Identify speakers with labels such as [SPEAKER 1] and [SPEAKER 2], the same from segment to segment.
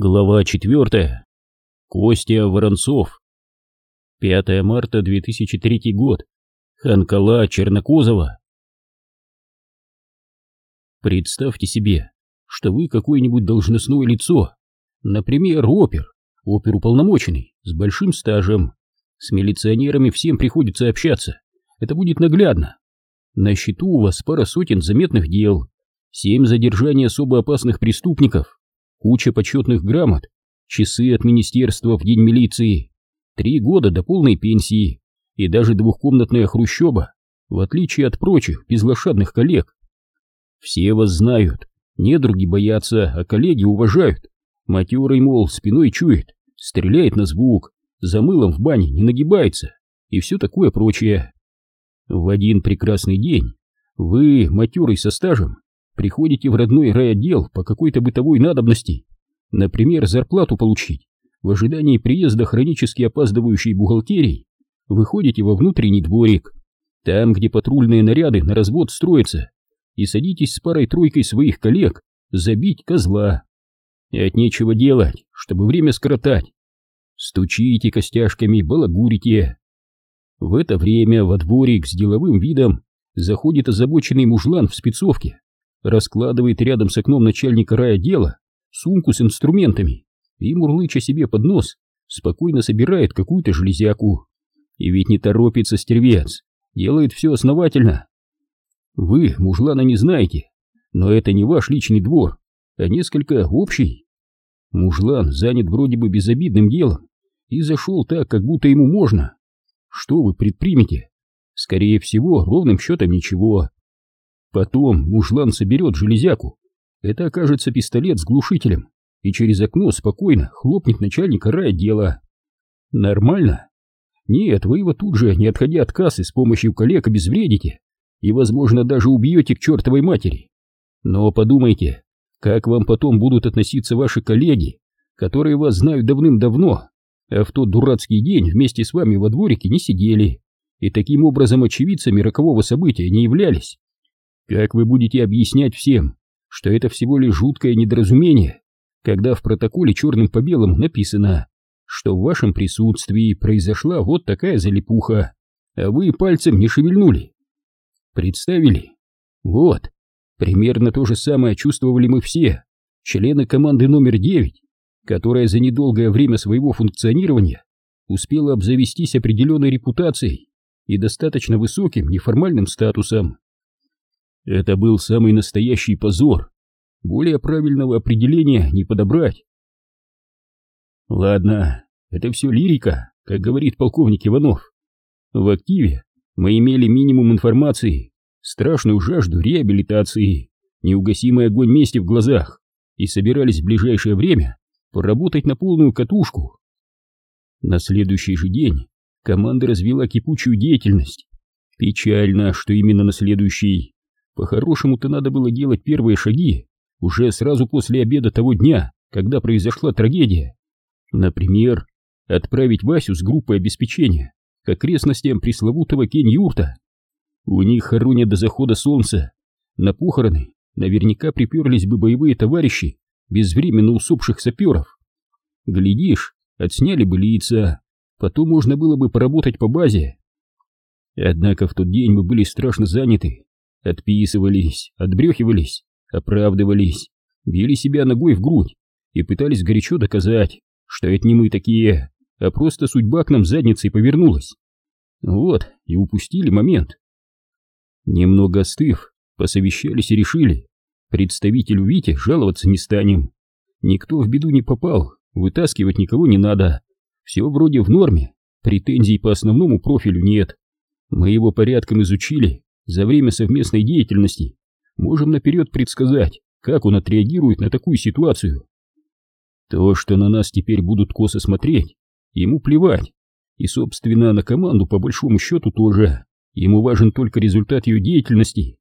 [SPEAKER 1] Глава 4. Костя Воронцов. 5 марта 2003 год. Ханкала Чернокозова. Представьте себе, что вы какое-нибудь должностное лицо, например, опер, оперуполномоченный, с большим стажем. С милиционерами всем приходится общаться, это будет наглядно. На счету у вас пара сотен заметных дел, семь задержаний особо опасных преступников, куча почетных грамот, часы от министерства в день милиции, три года до полной пенсии и даже двухкомнатная хрущоба, в отличие от прочих безлошадных коллег. Все вас знают, недруги боятся, а коллеги уважают. Матерый, мол, спиной чует, стреляет на звук, за мылом в бане не нагибается и все такое прочее. В один прекрасный день вы, матерый со стажем, приходите в родной райотдел по какой-то бытовой надобности, например, зарплату получить, в ожидании приезда хронически опаздывающей бухгалтерии, выходите во внутренний дворик, там, где патрульные наряды на развод строятся, и садитесь с парой-тройкой своих коллег забить козла. И от нечего делать, чтобы время скоротать. Стучите костяшками, балагурите. В это время во дворик с деловым видом заходит озабоченный мужлан в спецовке раскладывает рядом с окном начальника райотдела сумку с инструментами и, мурлыча себе под нос, спокойно собирает какую-то железяку. И ведь не торопится стервец, делает все основательно. Вы мужлана не знаете, но это не ваш личный двор, а несколько общий. Мужлан занят вроде бы безобидным делом и зашел так, как будто ему можно. Что вы предпримете? Скорее всего, ровным счетом ничего. Потом мужлан соберет железяку. Это окажется пистолет с глушителем, и через окно спокойно хлопнет начальника райотдела. Нормально? Нет, вы его тут же, не отходя от кассы, с помощью коллег обезвредите и, возможно, даже убьете к чертовой матери. Но подумайте, как вам потом будут относиться ваши коллеги, которые вас знают давным-давно, а в тот дурацкий день вместе с вами во дворике не сидели и таким образом очевидцами рокового события не являлись. Как вы будете объяснять всем, что это всего лишь жуткое недоразумение, когда в протоколе черным по белому написано, что в вашем присутствии произошла вот такая залипуха, а вы пальцем не шевельнули? Представили? Вот, примерно то же самое чувствовали мы все, члены команды номер 9, которая за недолгое время своего функционирования успела обзавестись определенной репутацией и достаточно высоким неформальным статусом. Это был самый настоящий позор. Более правильного определения не подобрать. Ладно, это все лирика, как говорит полковник Иванов. В активе мы имели минимум информации, страшную жажду реабилитации, неугасимый огонь мести в глазах и собирались в ближайшее время поработать на полную катушку. На следующий же день команда развела кипучую деятельность. Печально, что именно на следующий. По-хорошему-то надо было делать первые шаги уже сразу после обеда того дня, когда произошла трагедия. Например, отправить Васю с группой обеспечения к окрестностям пресловутого Кень-Юрта. У них хоронят до захода солнца. На похороны наверняка приперлись бы боевые товарищи безвременно усопших саперов. Глядишь, отсняли бы лица, потом можно было бы поработать по базе. Однако в тот день мы были страшно заняты Отписывались, отбрехивались, оправдывались, били себя ногой в грудь и пытались горячо доказать, что это не мы такие, а просто судьба к нам задницей повернулась. Вот, и упустили момент. Немного остыв, посовещались и решили, представителю Вите жаловаться не станем. Никто в беду не попал, вытаскивать никого не надо. Все вроде в норме, претензий по основному профилю нет. Мы его порядком изучили за время совместной деятельности можем наперед предсказать, как он отреагирует на такую ситуацию. То, что на нас теперь будут косо смотреть, ему плевать. И, собственно, на команду по большому счету тоже. Ему важен только результат ее деятельности.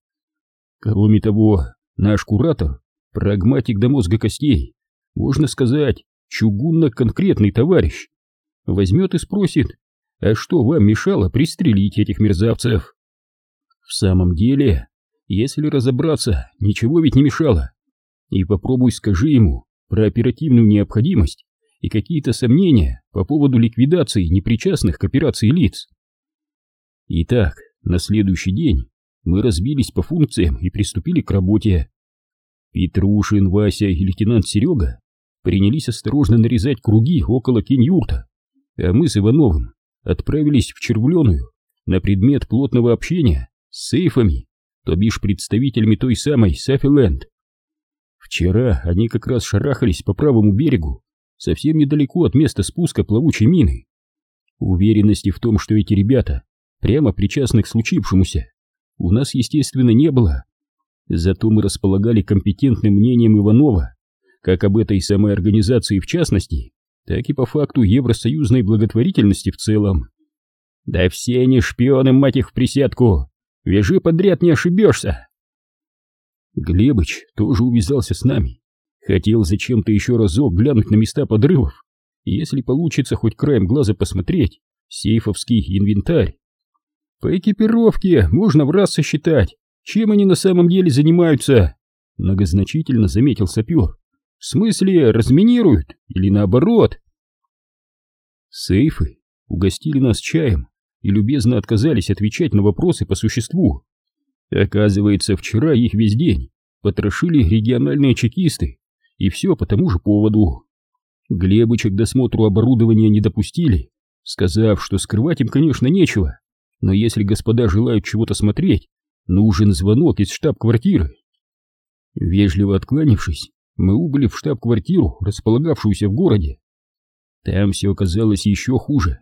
[SPEAKER 1] Кроме того, наш куратор, прагматик до мозга костей, можно сказать, чугунно-конкретный товарищ. Возьмет и спросит, а что вам мешало пристрелить этих мерзавцев? В самом деле, если разобраться, ничего ведь не мешало. И попробуй скажи ему, про оперативную необходимость и какие-то сомнения по поводу ликвидации непричастных к операции лиц. Итак, на следующий день мы разбились по функциям и приступили к работе. Петрушин, Вася и лейтенант Серега принялись осторожно нарезать круги около кинь-юрта, а мы с Ивановым отправились в Червленую на предмет плотного общения с сейфами, то бишь представителями той самой Сафиленд. Вчера они как раз шарахались по правому берегу, совсем недалеко от места спуска плавучей мины. Уверенности в том, что эти ребята прямо причастны к случившемуся, у нас, естественно, не было. Зато мы располагали компетентным мнением Иванова, как об этой самой организации в частности, так и по факту евросоюзной благотворительности в целом. Да все они шпионы, мать их, в присядку! Вяжи подряд, не ошибешься! Глебыч тоже увязался с нами. Хотел зачем-то еще разок глянуть на места подрывов. Если получится хоть краем глаза посмотреть, сейфовский инвентарь. По экипировке можно в раз сосчитать, чем они на самом деле занимаются, многозначительно заметил сапер. В смысле, разминируют или наоборот? Сейфы угостили нас чаем и любезно отказались отвечать на вопросы по существу. Оказывается, вчера их весь день потрошили региональные чекисты, и все по тому же поводу. Глебыча к досмотру оборудования не допустили, сказав, что скрывать им, конечно, нечего, но если господа желают чего-то смотреть, нужен звонок из штаб-квартиры. Вежливо откланившись, мы убыли в штаб-квартиру, располагавшуюся в городе. Там все оказалось еще хуже.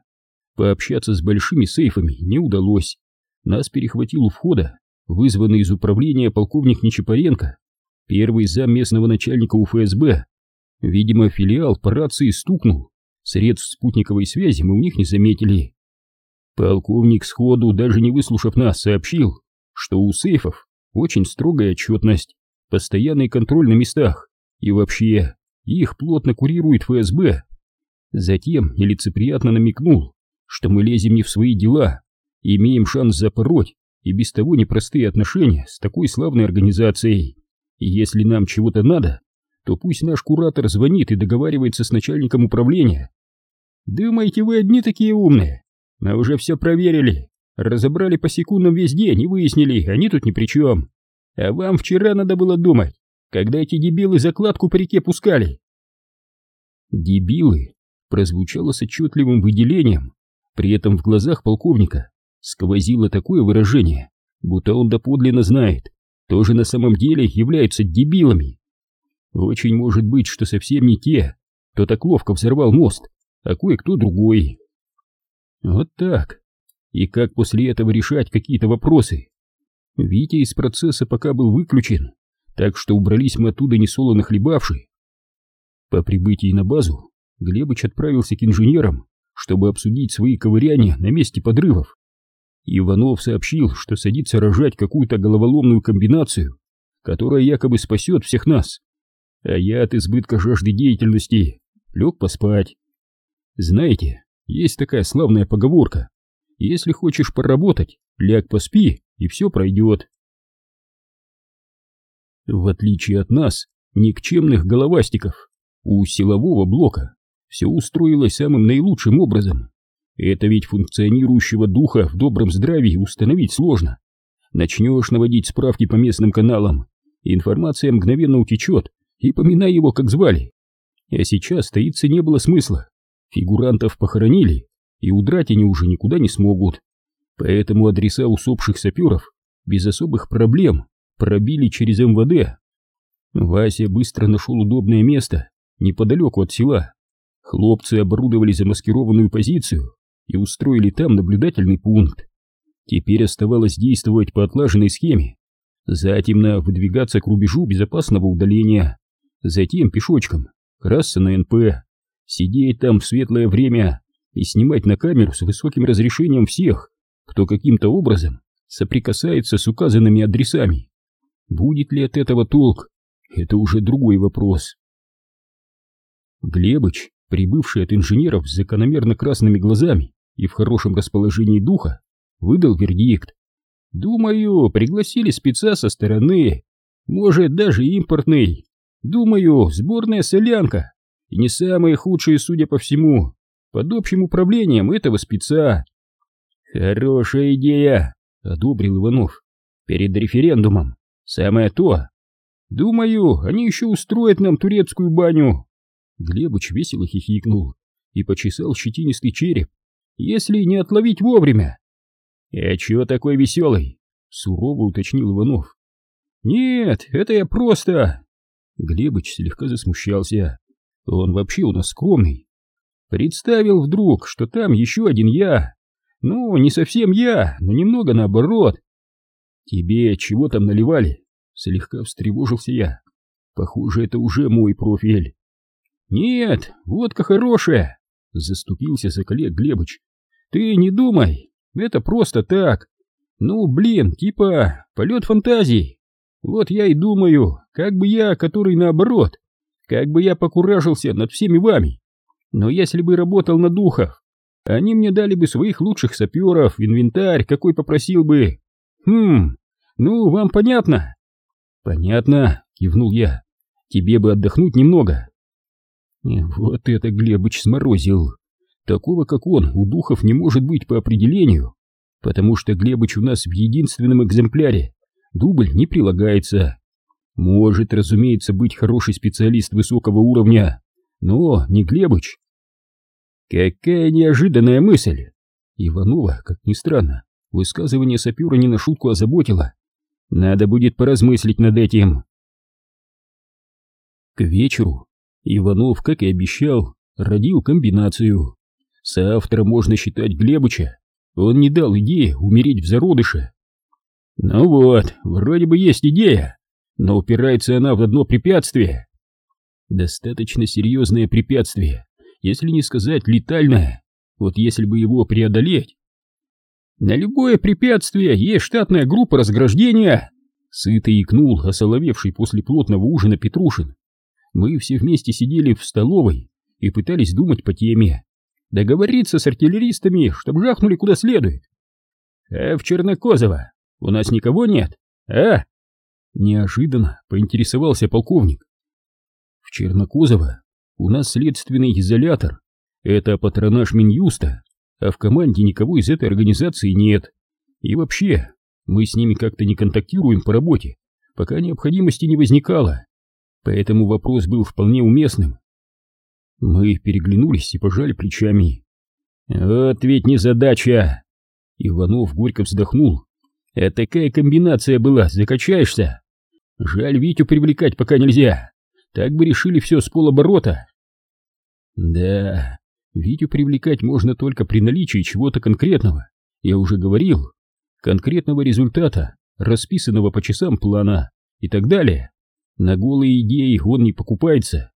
[SPEAKER 1] Пообщаться с большими сейфами не удалось. Нас перехватил у входа, вызванный из управления полковник Нечапаренко, первый зам местного начальника УФСБ. Видимо, филиал по рации стукнул. Средств спутниковой связи мы у них не заметили. Полковник сходу, даже не выслушав нас, сообщил, что у сейфов очень строгая отчетность, постоянный контроль на местах, и вообще их плотно курирует ФСБ. Затем нелицеприятно намекнул, что мы лезем не в свои дела, имеем шанс запороть и без того непростые отношения с такой славной организацией. И если нам чего-то надо, то пусть наш куратор звонит и договаривается с начальником управления. Думаете, вы одни такие умные? Мы уже все проверили, разобрали по секундам весь день и выяснили, они тут ни при чем. А вам вчера надо было думать, когда эти дебилы закладку по реке пускали. Дебилы прозвучало с отчетливым выделением, при этом в глазах полковника сквозило такое выражение, будто он доподлинно знает, тоже на самом деле являются дебилами. Очень может быть, что совсем не те, кто так ловко взорвал мост, а кое-кто другой. Вот так. И как после этого решать какие-то вопросы? Витя из процесса пока был выключен, так что убрались мы оттуда несолоно хлебавши. По прибытии на базу Глебыч отправился к инженерам, чтобы обсудить свои ковыряния на месте подрывов. Иванов сообщил, что садится рожать какую-то головоломную комбинацию, которая якобы спасет всех нас. А я от избытка жажды деятельности лег поспать. Знаете, есть такая славная поговорка. Если хочешь поработать, ляг поспи, и все пройдет. В отличие от нас, никчемных головастиков, у силового блока все устроилось самым наилучшим образом. Это ведь функционирующего духа в добром здравии установить сложно. Начнешь наводить справки по местным каналам, информация мгновенно утечет, и поминай его, как звали. А сейчас таиться не было смысла. Фигурантов похоронили, и удрать они уже никуда не смогут. Поэтому адреса усопших саперов без особых проблем пробили через МВД. Вася быстро нашел удобное место неподалеку от села. Хлопцы оборудовали замаскированную позицию и устроили там наблюдательный пункт. Теперь оставалось действовать по отлаженной схеме. Затемно выдвигаться к рубежу безопасного удаления. Затем пешочком красться на НП сидеть там в светлое время и снимать на камеру с высоким разрешением всех, кто каким-то образом соприкасается с указанными адресами. Будет ли от этого толк? Это уже другой вопрос. Глебыч, прибывший от инженеров с закономерно красными глазами и в хорошем расположении духа, выдал вердикт. Думаю, пригласили спеца со стороны, может, даже импортный. Думаю, сборная солянка, и не самые худшие, судя по всему, под общим управлением этого спеца. Хорошая идея, одобрил Иванов. Перед референдумом. Самое то. Думаю, они еще устроят нам турецкую баню. Глебыч весело хихикнул и почесал щетинистый череп. Если не отловить вовремя. «А чего такой веселый?» — сурово уточнил Иванов. «Нет, это я просто...» Глебыч слегка засмущался. Он вообще у нас скромный. Представил вдруг, что там еще один я. Ну, не совсем я, но немного наоборот. Тебе чего там наливали? Слегка встревожился я. Похоже, это уже мой профиль. Нет, водка хорошая, заступился за коллег Глебыч. Ты не думай, это просто так. Ну, блин, типа полет фантазий. Вот я и думаю, как бы я, который наоборот, как бы я покуражился над всеми вами. Но если бы работал на духов, они мне дали бы своих лучших саперов, инвентарь, какой попросил бы. Хм, ну, вам понятно? Понятно, кивнул я. Тебе бы отдохнуть немного. Вот это Глебыч сморозил. Такого, как он, у духов не может быть по определению, потому что Глебыч у нас в единственном экземпляре дубль не прилагается. Может, разумеется, быть хороший специалист высокого уровня, но не Глебыч. Какая неожиданная мысль! Иванова, как ни странно, высказывание сапера не на шутку озаботило. Надо будет поразмыслить над этим. К вечеру Иванов, как и обещал, родил комбинацию. Соавтором можно считать Глебыча. Он не дал идеи умереть в зародыше. Ну вот, вроде бы есть идея, но упирается она в одно препятствие. Достаточно серьезное препятствие, если не сказать летальное. Вот если бы его преодолеть. На любое препятствие есть штатная группа разграждения. Сыто икнул осоловевший после плотного ужина Петрушин. Мы все вместе сидели в столовой и пытались думать по теме. Договориться с артиллеристами, чтобы жахнули куда следует. А в Чернокозово у нас никого нет, а? Неожиданно поинтересовался полковник. В Чернокозово у нас следственный изолятор. Это патронаж Минюста, а в команде никого из этой организации нет. И вообще, мы с ними как-то не контактируем по работе, пока необходимости не возникало. Поэтому вопрос был вполне уместным. Мы переглянулись и пожали плечами. «Вот ведь не задача!» Иванов горько вздохнул. «Это такая комбинация была, закачаешься!» Жаль Витю привлекать пока нельзя. Так бы решили все с полоборота. Да, Витю привлекать можно только при наличии чего-то конкретного. Я уже говорил. Конкретного результата, расписанного по часам плана и так далее. На голые идеи он не покупается.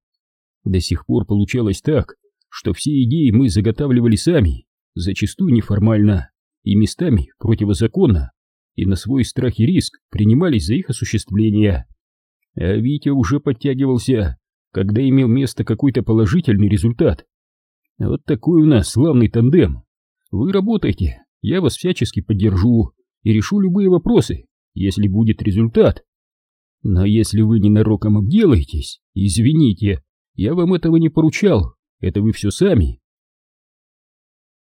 [SPEAKER 1] До сих пор получалось так, что все идеи мы заготавливали сами, зачастую неформально и местами противозаконно и на свой страх и риск принимались за их осуществление. А Витя уже подтягивался, когда имел место какой-то положительный результат. Вот такой у нас славный тандем. Вы работайте, я вас всячески поддержу и решу любые вопросы, если будет результат. Но если вы ненароком обделаетесь, извините, я вам этого не поручал, это вы все сами.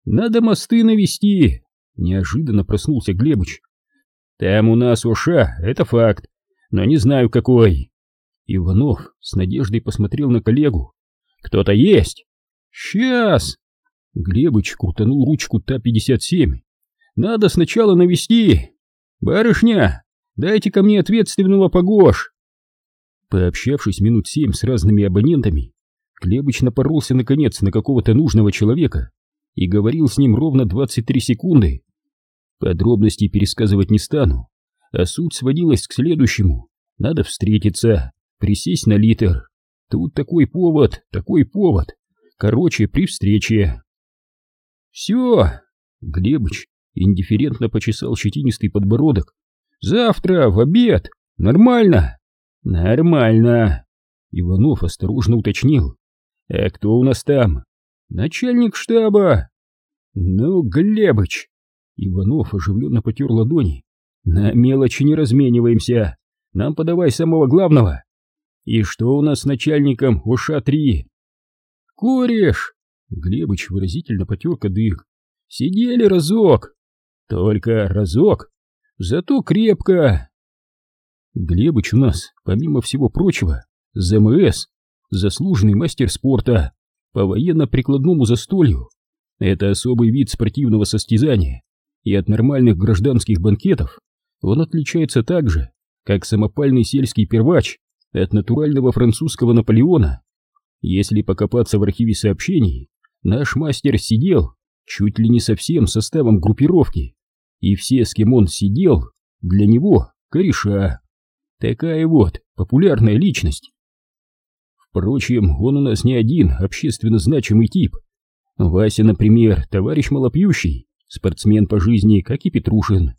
[SPEAKER 1] Надо мосты навести, неожиданно проснулся Глебыч. Там у нас уша, это факт, но не знаю какой. Иванов с надеждой посмотрел на коллегу. Кто-то есть? Сейчас! Глебыч крутанул ручку Та-57. Надо сначала навести. Барышня, дайте ко мне ответственного погош. Пообщавшись минут семь с разными абонентами, Глебыч напоролся наконец на какого-то нужного человека и говорил с ним ровно 23 секунды. Подробностей пересказывать не стану, а суть сводилась к следующему. Надо встретиться, присесть на литр. Тут такой повод, такой повод. Короче, при встрече. Все. Глебыч индифферентно почесал щетинистый подбородок. Завтра, в обед. Нормально. Нормально. Иванов осторожно уточнил. А кто у нас там? Начальник штаба. Ну, Глебыч, Иванов оживленно потер ладони. «На мелочи не размениваемся. Нам подавай самого главного». И что у нас с начальником ОША-3? Кореш! Глебыч выразительно потер кадык. Сидели разок. Только разок. Зато крепко. Глебыч у нас, помимо всего прочего, ЗМС, заслуженный мастер спорта по военно-прикладному застолью. Это особый вид спортивного состязания, и от нормальных гражданских банкетов он отличается так же, как самопальный сельский первач от натурального французского Наполеона. Если покопаться в архиве сообщений, наш мастер сидел чуть ли не со всем составом группировки, и все, с кем он сидел, для него кореша. Такая вот популярная личность. Впрочем, он у нас не один общественно значимый тип. Вася, например, товарищ малопьющий, спортсмен по жизни, как и Петрушин.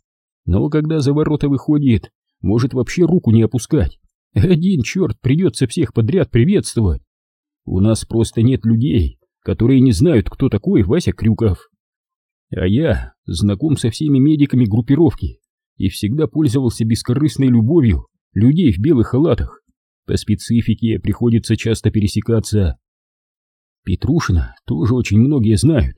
[SPEAKER 1] Но когда за ворота выходит, может вообще руку не опускать. Один черт придется всех подряд приветствовать. У нас просто нет людей, которые не знают, кто такой Вася Крюков. А я знаком со всеми медиками группировки и всегда пользовался бескорыстной любовью людей в белых халатах. По специфике приходится часто пересекаться. Петрушина тоже очень многие знают,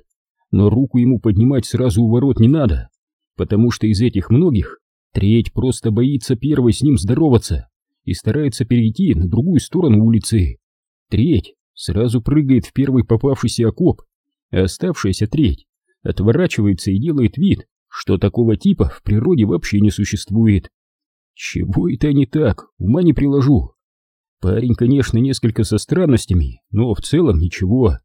[SPEAKER 1] но руку ему поднимать сразу у ворот не надо, потому что из этих многих треть просто боится первой с ним здороваться и старается перейти на другую сторону улицы. Треть сразу прыгает в первый попавшийся окоп, а оставшаяся треть отворачивается и делает вид, что такого типа в природе вообще не существует. Чего это не так, ума не приложу. Парень, конечно, несколько со странностями, но в целом ничего.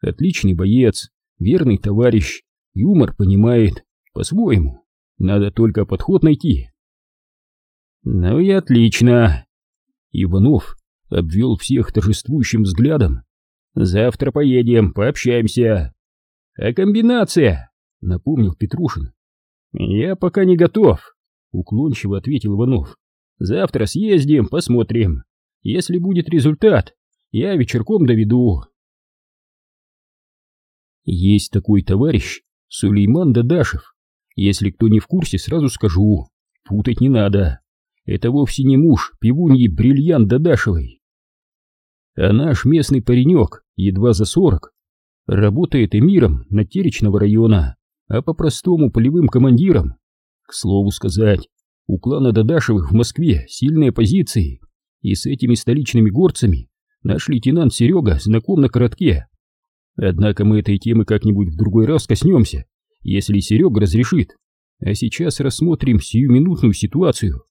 [SPEAKER 1] Отличный боец, верный товарищ, юмор понимает, по-своему. Надо только подход найти. Ну и отлично. Иванов обвел всех торжествующим взглядом. Завтра поедем, пообщаемся. А комбинация? Напомнил Петрушин. Я пока не готов, уклончиво ответил Иванов. Завтра съездим, посмотрим. Если будет результат, я вечерком доведу. Есть такой товарищ Сулейман Дадашев. Если кто не в курсе, сразу скажу. Путать не надо. Это вовсе не муж пивуньи Бриллиант Дадашевой. А наш местный паренек, едва за сорок, работает эмиром на Теречного района, а по-простому полевым командиром. К слову сказать, у клана Дадашевых в Москве сильные позиции, и с этими столичными горцами наш лейтенант Серега знаком на коротке. Однако мы этой темы как-нибудь в другой раз коснемся, если Серега разрешит. А сейчас рассмотрим сиюминутную ситуацию.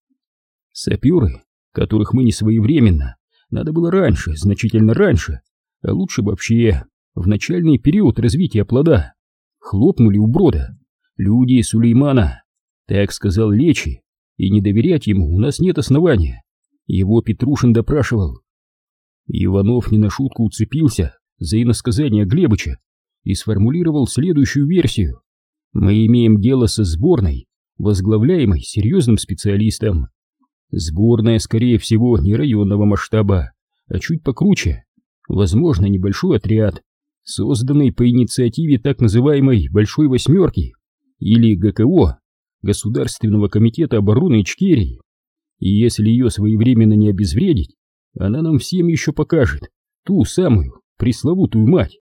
[SPEAKER 1] Саперы, которых мы не своевременно, надо было раньше, значительно раньше, а лучше вообще в начальный период развития плода, хлопнули у брода. Люди Сулеймана, так сказал Лечи, и не доверять ему у нас нет основания. Его Петрушин допрашивал. Иванов не на шутку уцепился за иносказание Глебыча и сформулировал следующую версию. Мы имеем дело со сборной, возглавляемой серьезным специалистом. Сборная, скорее всего, не районного масштаба, а чуть покруче. Возможно, небольшой отряд, созданный по инициативе так называемой «Большой восьмерки» или ГКО, Государственного комитета обороны Ичкерии. И если ее своевременно не обезвредить, она нам всем еще покажет ту самую пресловутую мать.